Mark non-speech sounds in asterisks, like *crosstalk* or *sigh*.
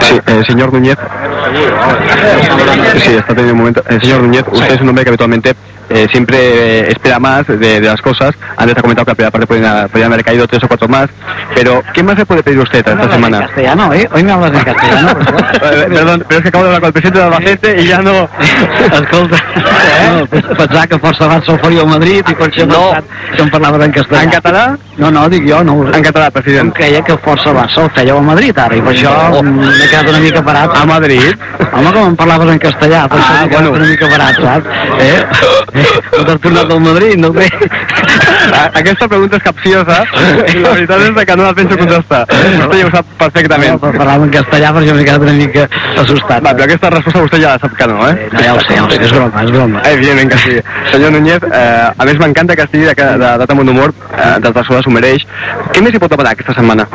Sí, eh, señor Núñez. Sí, está teniendo un momento. Eh, señor Núñez, usted es un hombre que habitualmente eh, siempre eh, espera más de, de las cosas. Antes ha comentado que la primera parte podrían, podrían haber caído tres o cuatro más. Pero, ¿qué más se puede pedir usted esta En semana? castellano, ¿eh? Hoy me hablas en castellano. Eh, *laughs* Perdón, pero es que acabo de hablar con el presidente de Albacete y ya no... *laughs* Escolta, no, pensava que força abans se'l faria Madrid i per això No. que em en castellà. En català? No, no, dic jo, no. En català, Em president. creia que força abans se'l fèieu a Madrid ara i per això Oh. m'he quedat una mica parat. A Madrid? Home, com em parlaves en castellà, per això Ah, quedat bueno. una mica parat, saps? Eh? *laughs* No t'has tornat al Madrid, no sé. A- Aquesta pregunta és capciosa i la veritat és que no la penso contestar. Vostè ja ho sap No, perfectament. però parlava en castellà per això m'he quedat una mica assustat. Va, però aquesta resposta vostè ja la sap que no, eh? No, ja ho sé, ja ho sé, és broma, és broma. Evidentment que sí. Senyor Núñez, eh, a més m'encanta que estigui de, de, de, de bon humor, eh, de persones s'ho mereix. Què més hi pot demanar aquesta setmana?